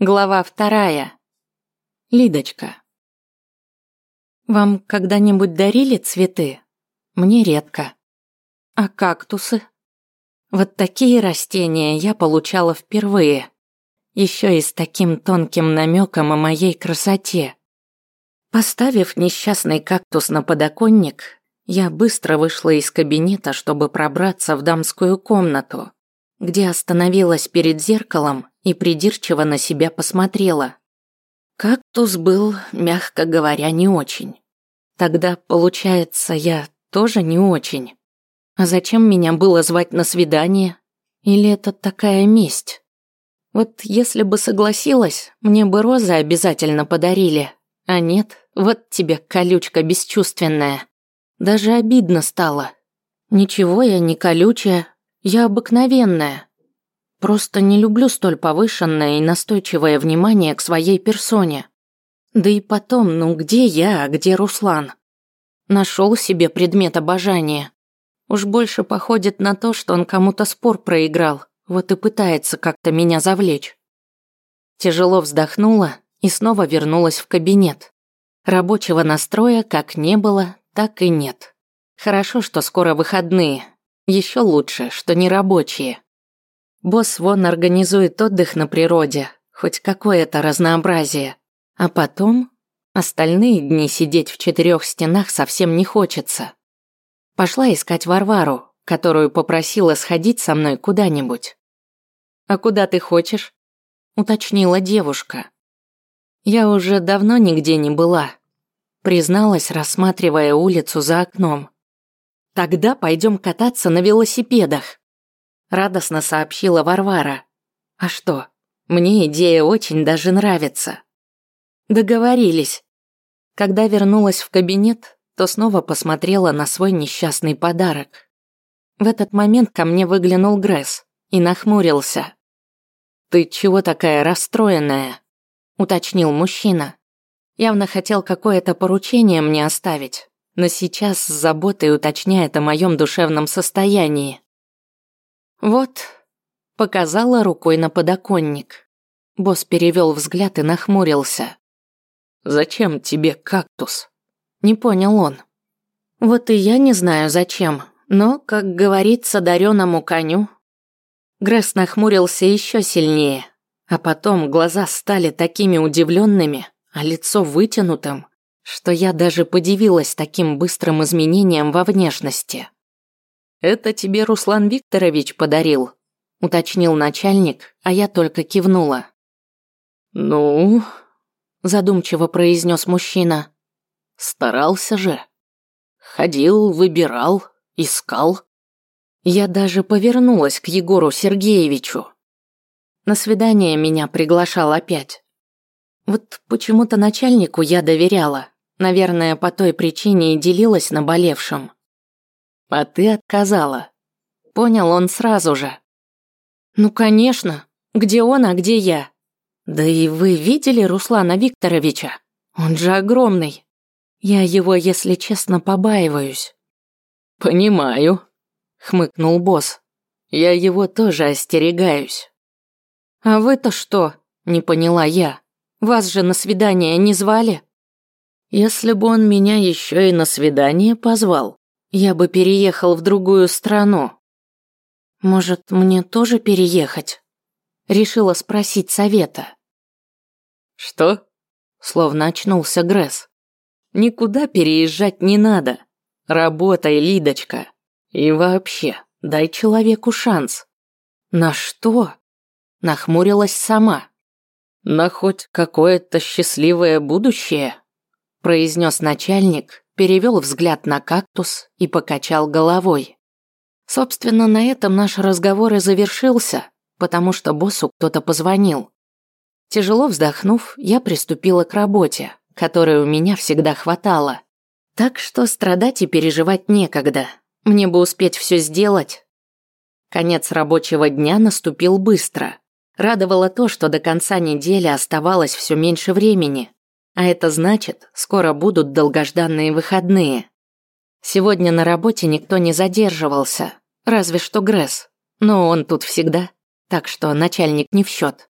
Глава вторая. Лидочка. Вам когда-нибудь дарили цветы? Мне редко. А кактусы? Вот такие растения я получала впервые. Еще и с таким тонким намеком о моей красоте. Поставив несчастный кактус на подоконник, я быстро вышла из кабинета, чтобы пробраться в дамскую комнату, где остановилась перед зеркалом и придирчиво на себя посмотрела. Кактус был, мягко говоря, не очень. Тогда, получается, я тоже не очень. А зачем меня было звать на свидание? Или это такая месть? Вот если бы согласилась, мне бы розы обязательно подарили. А нет, вот тебе колючка бесчувственная. Даже обидно стало. Ничего я не колючая, я обыкновенная. Просто не люблю столь повышенное и настойчивое внимание к своей персоне. Да и потом, ну где я, а где Руслан? Нашел себе предмет обожания. Уж больше походит на то, что он кому-то спор проиграл, вот и пытается как-то меня завлечь. Тяжело вздохнула и снова вернулась в кабинет. Рабочего настроя как не было, так и нет. Хорошо, что скоро выходные. Еще лучше, что не рабочие. Босс вон организует отдых на природе, хоть какое-то разнообразие. А потом остальные дни сидеть в четырех стенах совсем не хочется. Пошла искать Варвару, которую попросила сходить со мной куда-нибудь. «А куда ты хочешь?» – уточнила девушка. «Я уже давно нигде не была», – призналась, рассматривая улицу за окном. «Тогда пойдем кататься на велосипедах», радостно сообщила Варвара. А что? Мне идея очень даже нравится. Договорились. Когда вернулась в кабинет, то снова посмотрела на свой несчастный подарок. В этот момент ко мне выглянул Гресс и нахмурился. «Ты чего такая расстроенная?» – уточнил мужчина. Явно хотел какое-то поручение мне оставить, но сейчас с заботой уточняет о моем душевном состоянии. «Вот», — показала рукой на подоконник. Босс перевел взгляд и нахмурился. «Зачем тебе кактус?» Не понял он. «Вот и я не знаю зачем, но, как говорится дареному коню...» Гресс нахмурился еще сильнее, а потом глаза стали такими удивленными, а лицо вытянутым, что я даже подивилась таким быстрым изменением во внешности. «Это тебе Руслан Викторович подарил», – уточнил начальник, а я только кивнула. «Ну?» – задумчиво произнес мужчина. «Старался же. Ходил, выбирал, искал». Я даже повернулась к Егору Сергеевичу. На свидание меня приглашал опять. Вот почему-то начальнику я доверяла. Наверное, по той причине и делилась наболевшим. А ты отказала. Понял он сразу же. Ну, конечно. Где он, а где я? Да и вы видели Руслана Викторовича? Он же огромный. Я его, если честно, побаиваюсь. Понимаю, хмыкнул босс. Я его тоже остерегаюсь. А вы-то что? Не поняла я. Вас же на свидание не звали? Если бы он меня еще и на свидание позвал, я бы переехал в другую страну. Может, мне тоже переехать? Решила спросить совета. Что? Словно очнулся Гресс. Никуда переезжать не надо. Работай, Лидочка. И вообще, дай человеку шанс. На что? Нахмурилась сама. На хоть какое-то счастливое будущее, произнес начальник, перевел взгляд на кактус и покачал головой. Собственно, на этом наш разговор и завершился, потому что боссу кто-то позвонил. Тяжело вздохнув, я приступила к работе, которой у меня всегда хватало. Так что страдать и переживать некогда. Мне бы успеть все сделать. Конец рабочего дня наступил быстро. Радовало то, что до конца недели оставалось все меньше времени. А это значит, скоро будут долгожданные выходные. Сегодня на работе никто не задерживался, разве что Гресс. Но он тут всегда, так что начальник не в счет.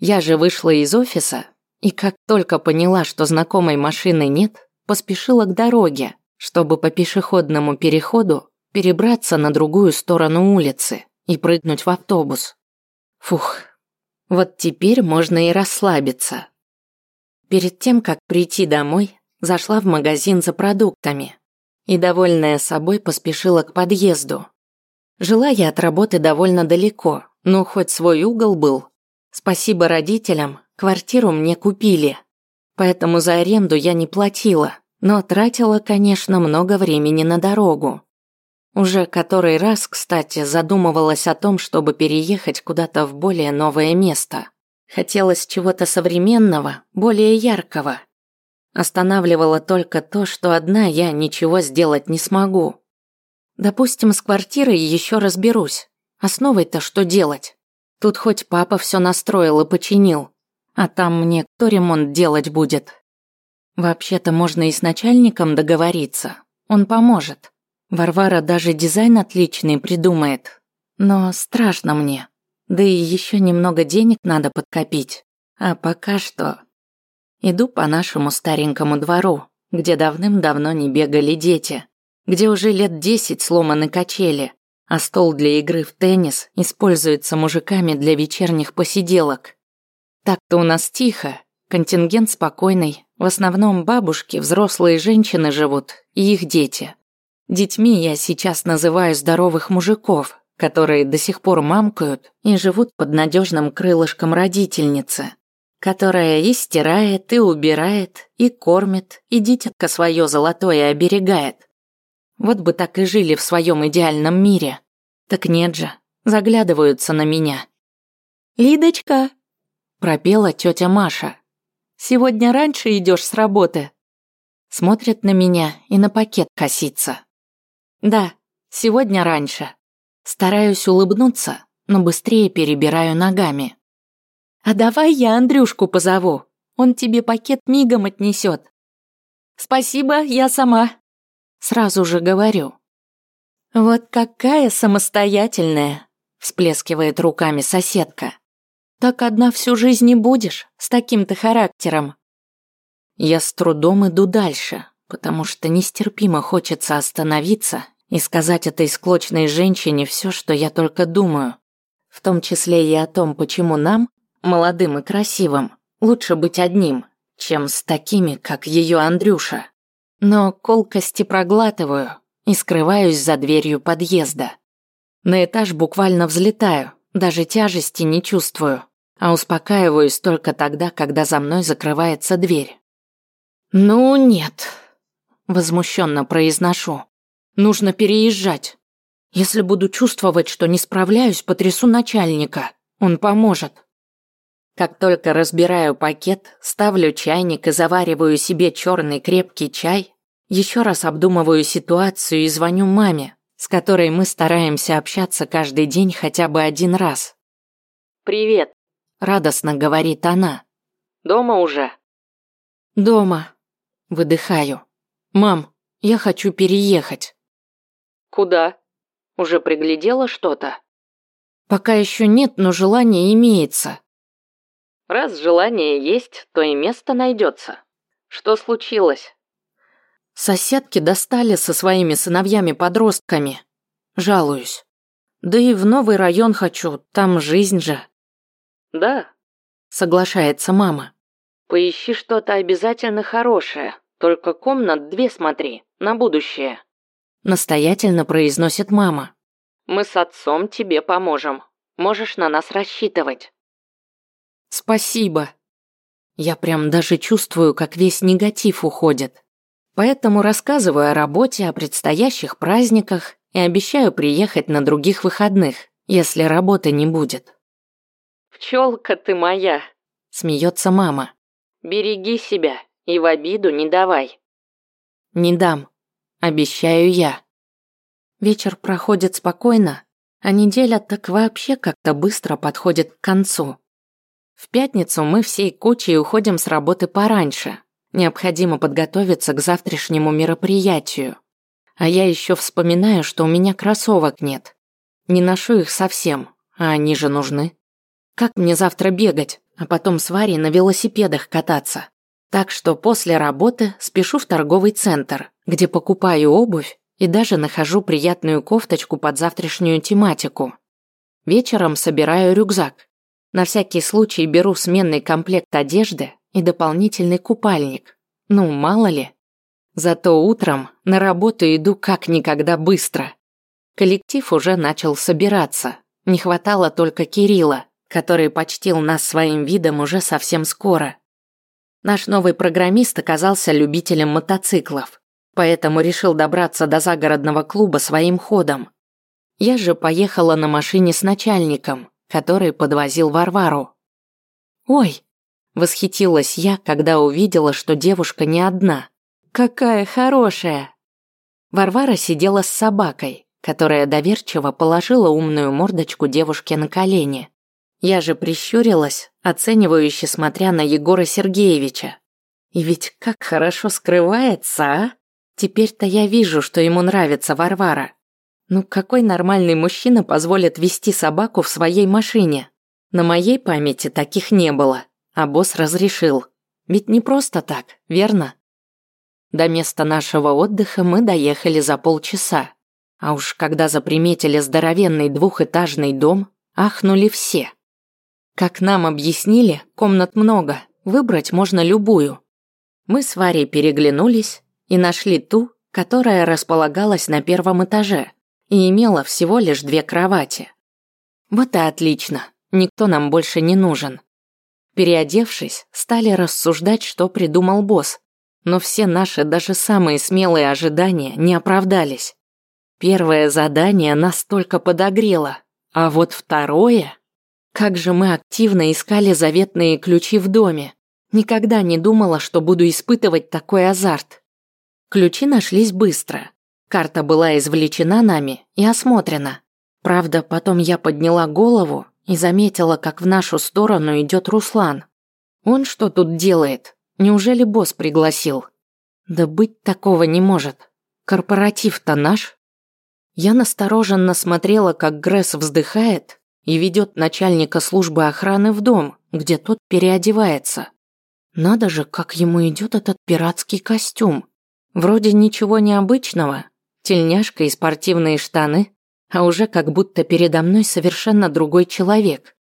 Я же вышла из офиса, и как только поняла, что знакомой машины нет, поспешила к дороге, чтобы по пешеходному переходу перебраться на другую сторону улицы и прыгнуть в автобус. Фух, вот теперь можно и расслабиться. Перед тем, как прийти домой, зашла в магазин за продуктами и, довольная собой, поспешила к подъезду. Жила я от работы довольно далеко, но хоть свой угол был. Спасибо родителям, квартиру мне купили. Поэтому за аренду я не платила, но тратила, конечно, много времени на дорогу. Уже который раз, кстати, задумывалась о том, чтобы переехать куда-то в более новое место. Хотелось чего-то современного, более яркого. Останавливало только то, что одна я ничего сделать не смогу. Допустим, с квартирой еще разберусь. Основой-то что делать? Тут хоть папа все настроил и починил. А там мне кто ремонт делать будет? Вообще-то можно и с начальником договориться. Он поможет. Варвара даже дизайн отличный придумает. Но страшно мне. Да и еще немного денег надо подкопить. А пока что... Иду по нашему старенькому двору, где давным-давно не бегали дети, где уже лет десять сломаны качели, а стол для игры в теннис используется мужиками для вечерних посиделок. Так-то у нас тихо, контингент спокойный, в основном бабушки, взрослые женщины живут и их дети. Детьми я сейчас называю здоровых мужиков, которые до сих пор мамкают и живут под надежным крылышком родительницы, которая и стирает, и убирает, и кормит, и дитятка свое золотое оберегает. Вот бы так и жили в своем идеальном мире. Так нет же, заглядываются на меня. «Лидочка!» – пропела тетя Маша. «Сегодня раньше идешь с работы?» Смотрит на меня и на пакет косится. «Да, сегодня раньше». Стараюсь улыбнуться, но быстрее перебираю ногами. «А давай я Андрюшку позову, он тебе пакет мигом отнесет». «Спасибо, я сама», Сразу же говорю. «Вот какая самостоятельная!» всплескивает руками соседка. «Так одна всю жизнь не будешь, с таким-то характером». Я с трудом иду дальше, потому что нестерпимо хочется остановиться и сказать этой склочной женщине все, что я только думаю. В том числе и о том, почему нам, молодым и красивым, лучше быть одним, чем с такими, как ее Андрюша. Но колкости проглатываю и скрываюсь за дверью подъезда. На этаж буквально взлетаю, даже тяжести не чувствую, а успокаиваюсь только тогда, когда за мной закрывается дверь. «Ну нет», – возмущенно произношу. «Нужно переезжать. Если буду чувствовать, что не справляюсь, потрясу начальника. Он поможет». Как только разбираю пакет, ставлю чайник и завариваю себе черный крепкий чай, еще раз обдумываю ситуацию и звоню маме, с которой мы стараемся общаться каждый день хотя бы один раз. «Привет», – радостно говорит она. «Дома уже?» «Дома», – выдыхаю. «Мам, я хочу переехать». «Куда? Уже приглядела что-то?» «Пока еще нет, но желание имеется». Раз желание есть, то и место найдется. Что случилось? Соседки достали со своими сыновьями-подростками. Жалуюсь. Да и в новый район хочу, там жизнь же. Да, соглашается мама. Поищи что-то обязательно хорошее, только комнат две смотри, на будущее. Настоятельно произносит мама. Мы с отцом тебе поможем. Можешь на нас рассчитывать. Спасибо. Я прям даже чувствую, как весь негатив уходит. Поэтому рассказываю о работе, о предстоящих праздниках и обещаю приехать на других выходных, если работы не будет. «Пчелка ты моя!» – смеется мама. «Береги себя и в обиду не давай». «Не дам. Обещаю я». Вечер проходит спокойно, а неделя так вообще как-то быстро подходит к концу. В пятницу мы всей кучей уходим с работы пораньше. Необходимо подготовиться к завтрашнему мероприятию. А я еще вспоминаю, что у меня кроссовок нет. Не ношу их совсем, а они же нужны. Как мне завтра бегать, а потом с Варей на велосипедах кататься. Так что после работы спешу в торговый центр, где покупаю обувь и даже нахожу приятную кофточку под завтрашнюю тематику. Вечером собираю рюкзак. На всякий случай беру сменный комплект одежды и дополнительный купальник. Ну, мало ли. Зато утром на работу иду как никогда быстро. Коллектив уже начал собираться. Не хватало только Кирилла, который почтил нас своим видом уже совсем скоро. Наш новый программист оказался любителем мотоциклов, поэтому решил добраться до загородного клуба своим ходом. Я же поехала на машине с начальником, который подвозил Варвару. «Ой!» – восхитилась я, когда увидела, что девушка не одна. «Какая хорошая!» Варвара сидела с собакой, которая доверчиво положила умную мордочку девушке на колени. Я же прищурилась, оценивающе смотря на Егора Сергеевича. И ведь как хорошо скрывается, а? Теперь-то я вижу, что ему нравится Варвара. Ну какой нормальный мужчина позволит вести собаку в своей машине? На моей памяти таких не было, а босс разрешил. Ведь не просто так, верно? До места нашего отдыха мы доехали за полчаса. А уж когда заприметили здоровенный двухэтажный дом, ахнули все. Как нам объяснили, комнат много, выбрать можно любую. Мы с Варей переглянулись и нашли ту, которая располагалась на первом этаже и имела всего лишь две кровати. Вот и отлично, никто нам больше не нужен. Переодевшись, стали рассуждать, что придумал босс, но все наши даже самые смелые ожидания не оправдались. Первое задание настолько подогрело, а вот второе... Как же мы активно искали заветные ключи в доме. Никогда не думала, что буду испытывать такой азарт. Ключи нашлись быстро. Карта была извлечена нами и осмотрена. Правда, потом я подняла голову и заметила, как в нашу сторону идет Руслан. Он что тут делает? Неужели босс пригласил? Да быть такого не может. Корпоратив-то наш. Я настороженно смотрела, как Гресс вздыхает и ведет начальника службы охраны в дом, где тот переодевается. Надо же, как ему идет этот пиратский костюм. Вроде ничего необычного, тельняшка и спортивные штаны, а уже как будто передо мной совершенно другой человек.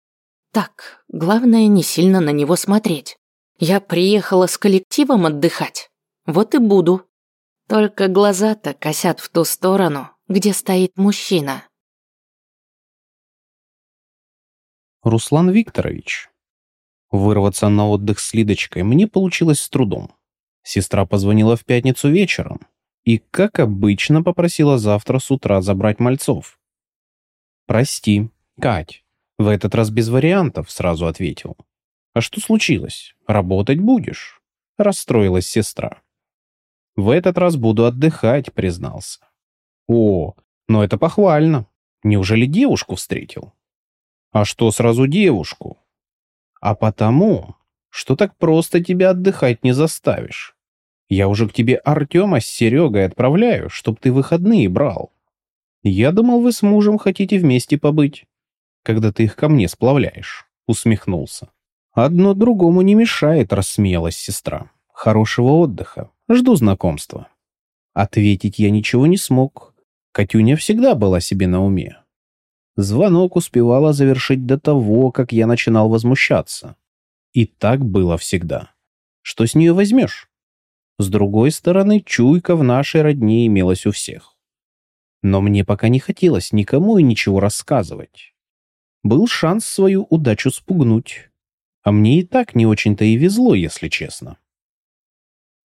Так, главное не сильно на него смотреть. Я приехала с коллективом отдыхать, вот и буду. Только глаза-то косят в ту сторону, где стоит мужчина. Руслан Викторович. Вырваться на отдых с Лидочкой мне получилось с трудом. Сестра позвонила в пятницу вечером и, как обычно, попросила завтра с утра забрать мальцов. «Прости, Кать, в этот раз без вариантов», — сразу ответил. «А что случилось? Работать будешь?» — расстроилась сестра. «В этот раз буду отдыхать», — признался. «О, но это похвально. Неужели девушку встретил?» А что сразу девушку? А потому, что так просто тебя отдыхать не заставишь. Я уже к тебе Артема с Серегой отправляю, чтоб ты выходные брал. Я думал, вы с мужем хотите вместе побыть, когда ты их ко мне сплавляешь, усмехнулся. Одно другому не мешает, рассмеялась сестра. Хорошего отдыха. Жду знакомства. Ответить я ничего не смог. Катюня всегда была себе на уме. Звонок успевала завершить до того, как я начинал возмущаться. И так было всегда. Что с нее возьмешь? С другой стороны, чуйка в нашей родне имелась у всех. Но мне пока не хотелось никому и ничего рассказывать. Был шанс свою удачу спугнуть. А мне и так не очень-то и везло, если честно.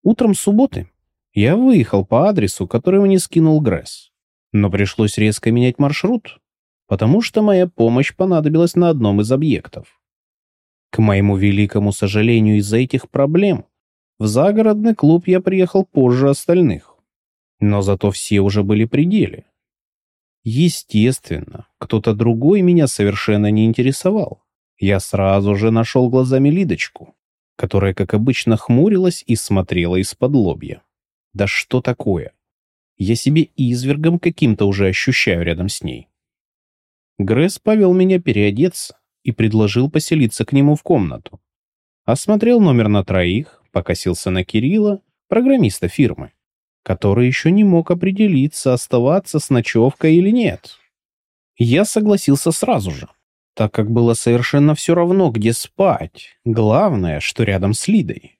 Утром субботы я выехал по адресу, который мне скинул Гресс. Но пришлось резко менять маршрут, потому что моя помощь понадобилась на одном из объектов. К моему великому сожалению, из-за этих проблем в загородный клуб я приехал позже остальных. Но зато все уже были при деле. Естественно, кто-то другой меня совершенно не интересовал. Я сразу же нашел глазами Лидочку, которая, как обычно, хмурилась и смотрела из-под лобья. Да что такое? Я себе извергом каким-то уже ощущаю рядом с ней. Гресс повел меня переодеться и предложил поселиться к нему в комнату. Осмотрел номер на троих, покосился на Кирилла, программиста фирмы, который еще не мог определиться, оставаться с ночевкой или нет. Я согласился сразу же, так как было совершенно все равно, где спать. Главное, что рядом с Лидой.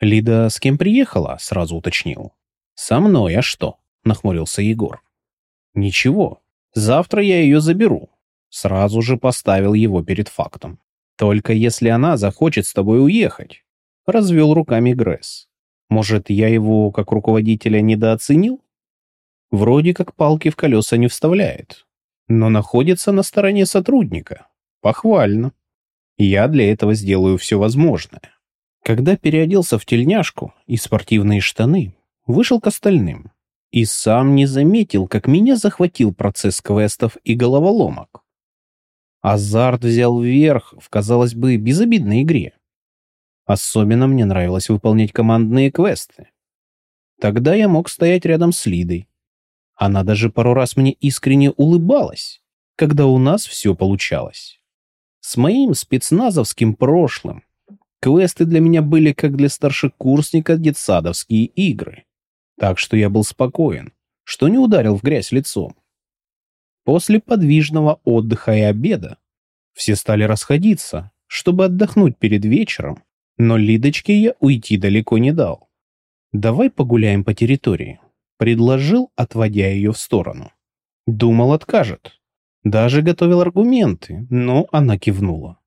«Лида с кем приехала?» — сразу уточнил. «Со мной, а что?» — нахмурился Егор. «Ничего, завтра я ее заберу». Сразу же поставил его перед фактом. «Только если она захочет с тобой уехать», — развел руками Гресс. «Может, я его, как руководителя, недооценил?» Вроде как палки в колеса не вставляет, но находится на стороне сотрудника. Похвально. Я для этого сделаю все возможное. Когда переоделся в тельняшку и спортивные штаны, вышел к остальным. И сам не заметил, как меня захватил процесс квестов и головоломок. Азарт взял верх в, казалось бы, безобидной игре. Особенно мне нравилось выполнять командные квесты. Тогда я мог стоять рядом с Лидой. Она даже пару раз мне искренне улыбалась, когда у нас все получалось. С моим спецназовским прошлым квесты для меня были как для старшекурсника детсадовские игры. Так что я был спокоен, что не ударил в грязь лицом. После подвижного отдыха и обеда все стали расходиться, чтобы отдохнуть перед вечером, но Лидочке я уйти далеко не дал. «Давай погуляем по территории», — предложил, отводя ее в сторону. Думал, откажет. Даже готовил аргументы, но она кивнула.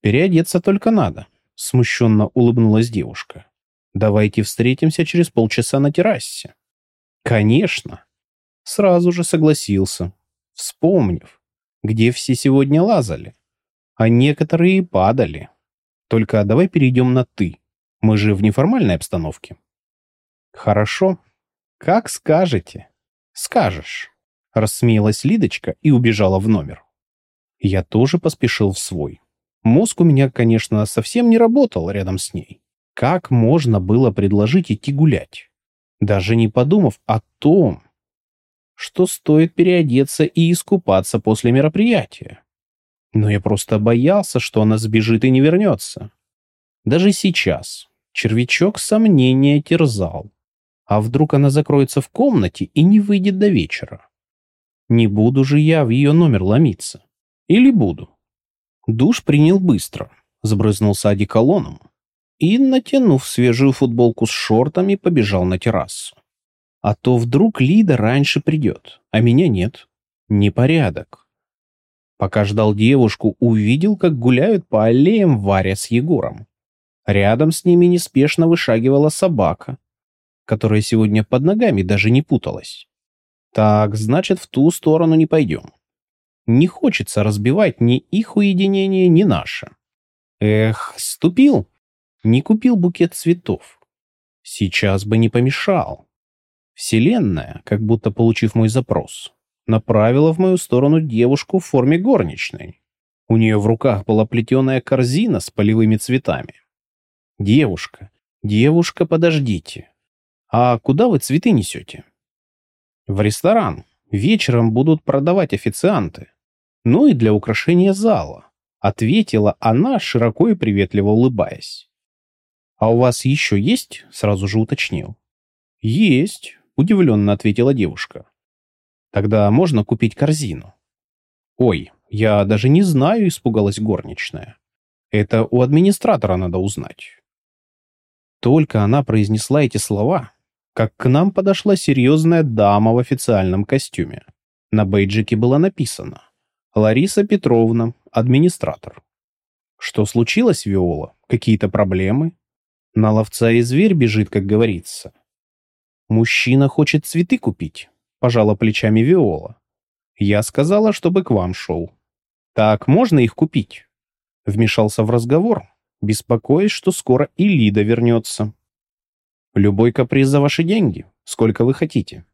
«Переодеться только надо», — смущенно улыбнулась девушка. «Давайте встретимся через полчаса на террасе». «Конечно». Сразу же согласился, вспомнив, где все сегодня лазали. А некоторые и падали. Только давай перейдем на «ты». Мы же в неформальной обстановке. Хорошо. Как скажете. Скажешь. Рассмеялась Лидочка и убежала в номер. Я тоже поспешил в свой. Мозг у меня, конечно, совсем не работал рядом с ней. Как можно было предложить идти гулять? Даже не подумав о том, что стоит переодеться и искупаться после мероприятия. Но я просто боялся, что она сбежит и не вернется. Даже сейчас червячок сомнения терзал. А вдруг она закроется в комнате и не выйдет до вечера? Не буду же я в ее номер ломиться. Или буду? Душ принял быстро, сбрызнулся одеколоном и, натянув свежую футболку с шортами, побежал на террасу. А то вдруг Лида раньше придет, а меня нет. Непорядок. Пока ждал девушку, увидел, как гуляют по аллеям Варя с Егором. Рядом с ними неспешно вышагивала собака, которая сегодня под ногами даже не путалась. Так, значит, в ту сторону не пойдем. Не хочется разбивать ни их уединение, ни наше. Эх, ступил. Не купил букет цветов. Сейчас бы не помешал. Вселенная, как будто получив мой запрос, направила в мою сторону девушку в форме горничной. У нее в руках была плетеная корзина с полевыми цветами. «Девушка, девушка, подождите. А куда вы цветы несете?» В ресторан. Вечером будут продавать официанты. Ну и для украшения зала. Ответила она, широко и приветливо улыбаясь. «А у вас еще есть?» — сразу же уточнил. «Есть», — удивленно ответила девушка. «Тогда можно купить корзину». «Ой, я даже не знаю», — испугалась горничная. «Это у администратора надо узнать». Только она произнесла эти слова, как к нам подошла серьезная дама в официальном костюме. На бейджике было написано «Лариса Петровна, администратор». Что случилось, Виола? Какие-то проблемы? На ловца и зверь бежит, как говорится. Мужчина хочет цветы купить, пожала плечами Виола. Я сказала, чтобы к вам шел. Так, можно их купить? Вмешался в разговор, беспокоясь, что скоро и Лида вернется. Любой каприз за ваши деньги, сколько вы хотите.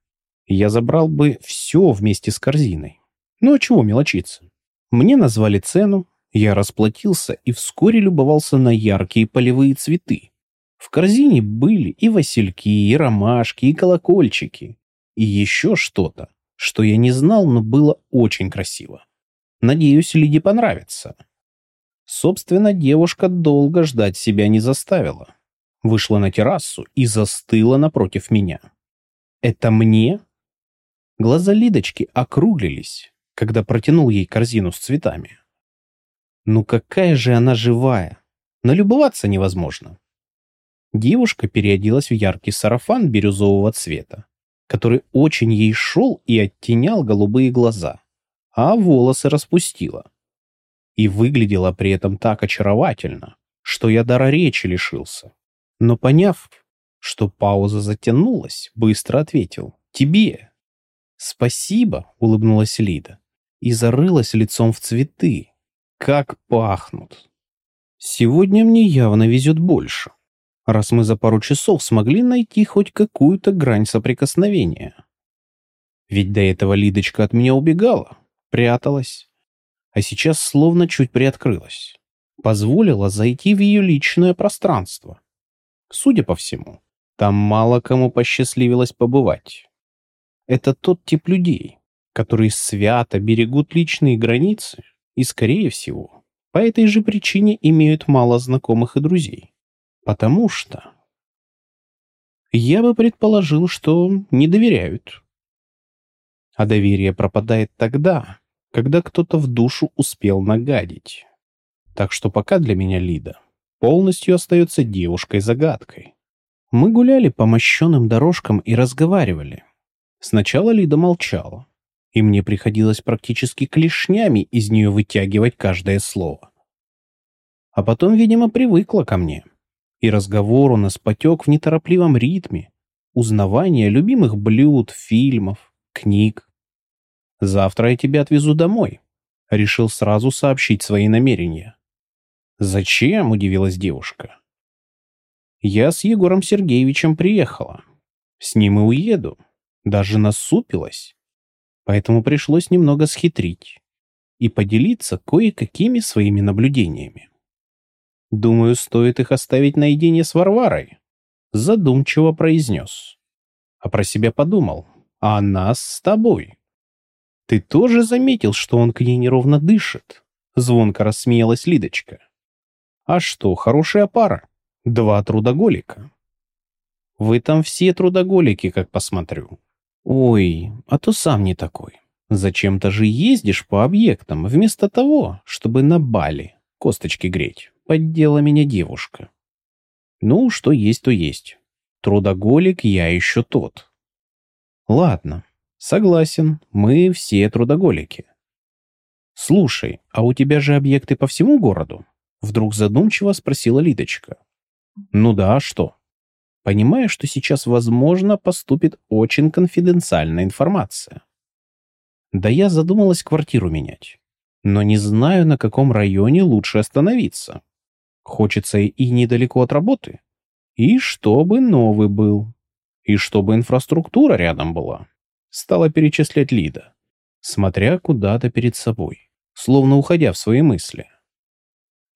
Я забрал бы все вместе с корзиной. Ну а чего мелочиться? Мне назвали цену, я расплатился и вскоре любовался на яркие полевые цветы. В корзине были и васильки, и ромашки, и колокольчики, и еще что-то, что я не знал, но было очень красиво. Надеюсь, Лиде понравится. Собственно, девушка долго ждать себя не заставила. Вышла на террасу и застыла напротив меня. «Это мне?» Глаза Лидочки округлились, когда протянул ей корзину с цветами. «Ну какая же она живая! Налюбоваться невозможно!» Девушка переоделась в яркий сарафан бирюзового цвета, который очень ей шел и оттенял голубые глаза, а волосы распустила и выглядела при этом так очаровательно, что я дара речи лишился. Но поняв, что пауза затянулась, быстро ответил «Тебе». «Спасибо», — улыбнулась Лида и зарылась лицом в цветы. «Как пахнут!» «Сегодня мне явно везет больше, раз мы за пару часов смогли найти хоть какую-то грань соприкосновения. Ведь до этого Лидочка от меня убегала, пряталась, а сейчас словно чуть приоткрылась. Позволила зайти в ее личное пространство. Судя по всему, там мало кому посчастливилось побывать. Это тот тип людей, которые свято берегут личные границы и, скорее всего, по этой же причине имеют мало знакомых и друзей. Потому что... Я бы предположил, что не доверяют. А доверие пропадает тогда, когда кто-то в душу успел нагадить. Так что пока для меня Лида полностью остается девушкой-загадкой. Мы гуляли по мощенным дорожкам и разговаривали. Сначала Лида молчала, и мне приходилось практически клешнями из нее вытягивать каждое слово. А потом, видимо, привыкла ко мне, и разговор у нас потек в неторопливом ритме, узнавание любимых блюд, фильмов, книг. Завтра я тебя отвезу домой. Решил сразу сообщить свои намерения. Зачем? Удивилась девушка. Я с Егором Сергеевичем приехала. С ним и уеду. Даже насупилась. Поэтому пришлось немного схитрить и поделиться кое-какими своими наблюдениями. Думаю, стоит их оставить наедине с Варварой. Задумчиво произнес. А про себя подумал. А нас с тобой. «Ты тоже заметил, что он к ней неровно дышит?» Звонко рассмеялась Лидочка. «А что, хорошая пара? Два трудоголика». «Вы там все трудоголики, как посмотрю». «Ой, а то сам не такой. Зачем-то же ездишь по объектам, вместо того, чтобы на Бали косточки греть. Поддела меня девушка». «Ну, что есть, то есть. Трудоголик я еще тот». «Ладно, Согласен, мы все трудоголики. Слушай, а у тебя же объекты по всему городу? Вдруг задумчиво спросила Лидочка. Ну да, а что? Понимаю, что сейчас, возможно, поступит очень конфиденциальная информация. Да я задумалась квартиру менять. Но не знаю, на каком районе лучше остановиться. Хочется и недалеко от работы. И чтобы новый был. И чтобы инфраструктура рядом была стала перечислять Лида, смотря куда-то перед собой, словно уходя в свои мысли.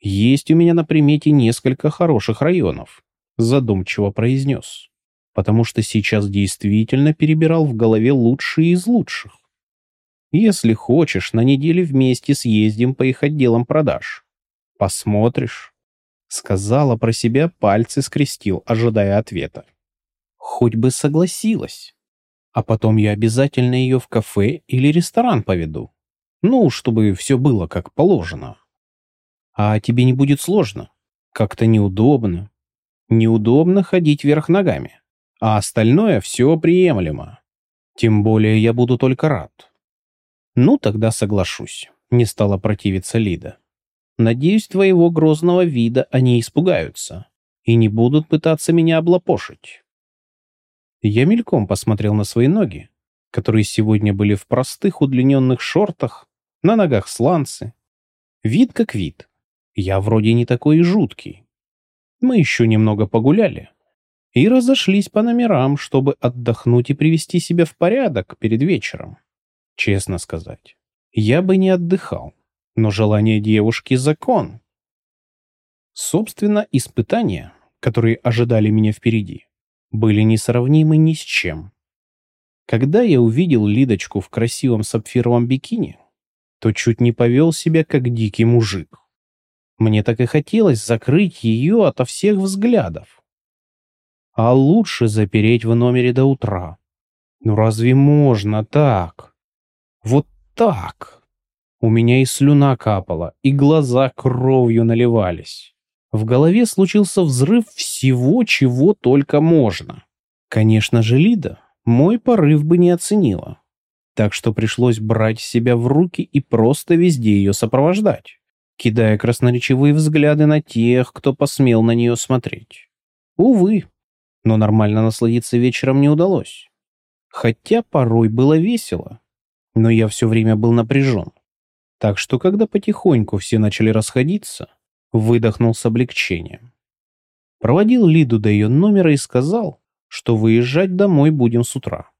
«Есть у меня на примете несколько хороших районов», задумчиво произнес, потому что сейчас действительно перебирал в голове лучшие из лучших. «Если хочешь, на неделе вместе съездим по их отделам продаж. Посмотришь». Сказала про себя, пальцы скрестил, ожидая ответа. Хоть бы согласилась а потом я обязательно ее в кафе или ресторан поведу. Ну, чтобы все было как положено. А тебе не будет сложно. Как-то неудобно. Неудобно ходить вверх ногами. А остальное все приемлемо. Тем более я буду только рад. Ну, тогда соглашусь. Не стала противиться Лида. Надеюсь, твоего грозного вида они испугаются и не будут пытаться меня облапошить. Я мельком посмотрел на свои ноги, которые сегодня были в простых удлиненных шортах, на ногах сланцы. Вид как вид. Я вроде не такой жуткий. Мы еще немного погуляли и разошлись по номерам, чтобы отдохнуть и привести себя в порядок перед вечером. Честно сказать, я бы не отдыхал, но желание девушки — закон. Собственно, испытания, которые ожидали меня впереди, были несравнимы ни с чем. Когда я увидел Лидочку в красивом сапфировом бикини, то чуть не повел себя как дикий мужик. Мне так и хотелось закрыть ее ото всех взглядов. А лучше запереть в номере до утра. Ну разве можно так? Вот так? У меня и слюна капала, и глаза кровью наливались. В голове случился взрыв всего, чего только можно. Конечно же, Лида мой порыв бы не оценила. Так что пришлось брать себя в руки и просто везде ее сопровождать кидая красноречивые взгляды на тех, кто посмел на нее смотреть. Увы, но нормально насладиться вечером не удалось. Хотя порой было весело, но я все время был напряжен. Так что, когда потихоньку все начали расходиться, выдохнул с облегчением. Проводил Лиду до ее номера и сказал, что выезжать домой будем с утра.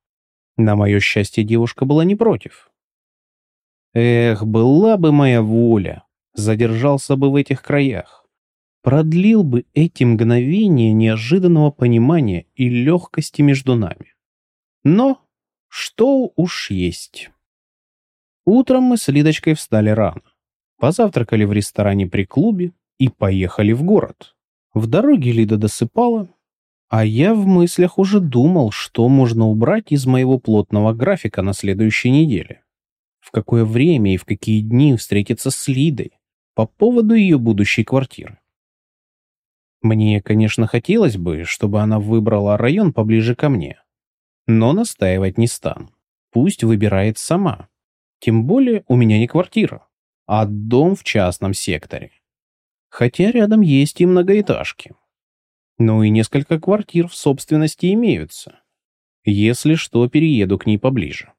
На мое счастье, девушка была не против. Эх, была бы моя воля, задержался бы в этих краях, продлил бы эти мгновения неожиданного понимания и легкости между нами. Но что уж есть. Утром мы с Лидочкой встали рано, позавтракали в ресторане при клубе и поехали в город. В дороге Лида досыпала, а я в мыслях уже думал, что можно убрать из моего плотного графика на следующей неделе. В какое время и в какие дни встретиться с Лидой, по поводу ее будущей квартиры. Мне, конечно, хотелось бы, чтобы она выбрала район поближе ко мне. Но настаивать не стану. Пусть выбирает сама. Тем более у меня не квартира, а дом в частном секторе. Хотя рядом есть и многоэтажки. Ну и несколько квартир в собственности имеются. Если что, перееду к ней поближе.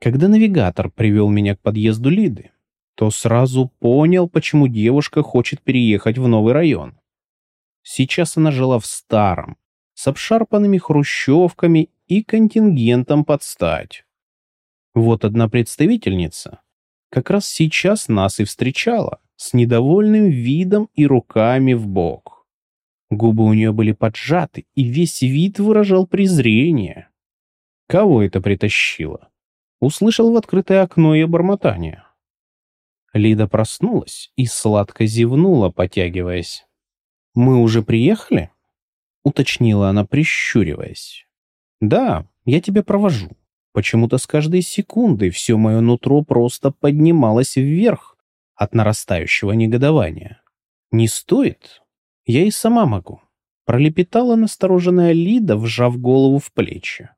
Когда навигатор привел меня к подъезду Лиды, то сразу понял, почему девушка хочет переехать в новый район. Сейчас она жила в старом, с обшарпанными хрущевками и контингентом под стать. Вот одна представительница как раз сейчас нас и встречала, с недовольным видом и руками в бок. Губы у нее были поджаты, и весь вид выражал презрение. Кого это притащило? Услышал в открытое окно ее бормотание. Лида проснулась и сладко зевнула, потягиваясь. «Мы уже приехали?» — уточнила она, прищуриваясь. «Да, я тебя провожу. Почему-то с каждой секундой все мое нутро просто поднималось вверх от нарастающего негодования. Не стоит? Я и сама могу», — пролепетала настороженная Лида, вжав голову в плечи.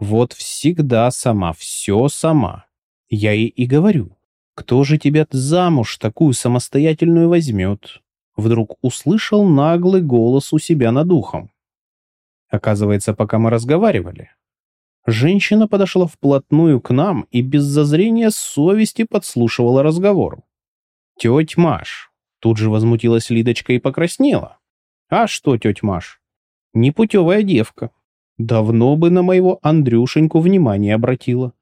«Вот всегда сама, все сама. Я ей и говорю, кто же тебя замуж такую самостоятельную возьмет? Вдруг услышал наглый голос у себя над ухом. Оказывается, пока мы разговаривали, женщина подошла вплотную к нам и без зазрения совести подслушивала разговор. «Теть Маш!» Тут же возмутилась Лидочка и покраснела. «А что, теть Маш? Непутевая девка. Давно бы на моего Андрюшеньку внимание обратила.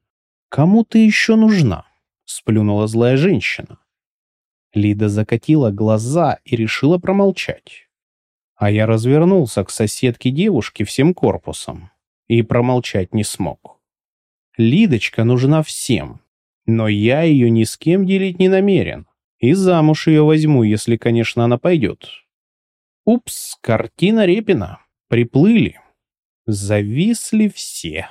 Кому ты еще нужна?» сплюнула злая женщина. Лида закатила глаза и решила промолчать. А я развернулся к соседке девушки всем корпусом и промолчать не смог. Лидочка нужна всем, но я ее ни с кем делить не намерен. И замуж ее возьму, если, конечно, она пойдет. Упс, картина Репина. Приплыли. Зависли все.